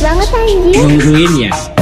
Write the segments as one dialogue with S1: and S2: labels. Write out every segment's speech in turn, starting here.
S1: banget anjir.
S2: Nungguin ya.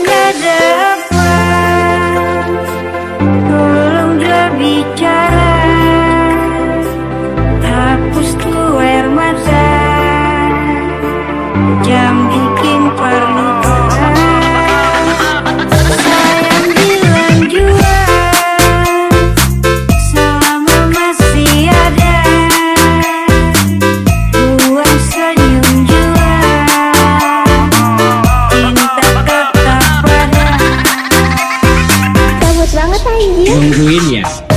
S3: Díaz.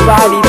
S3: Everybody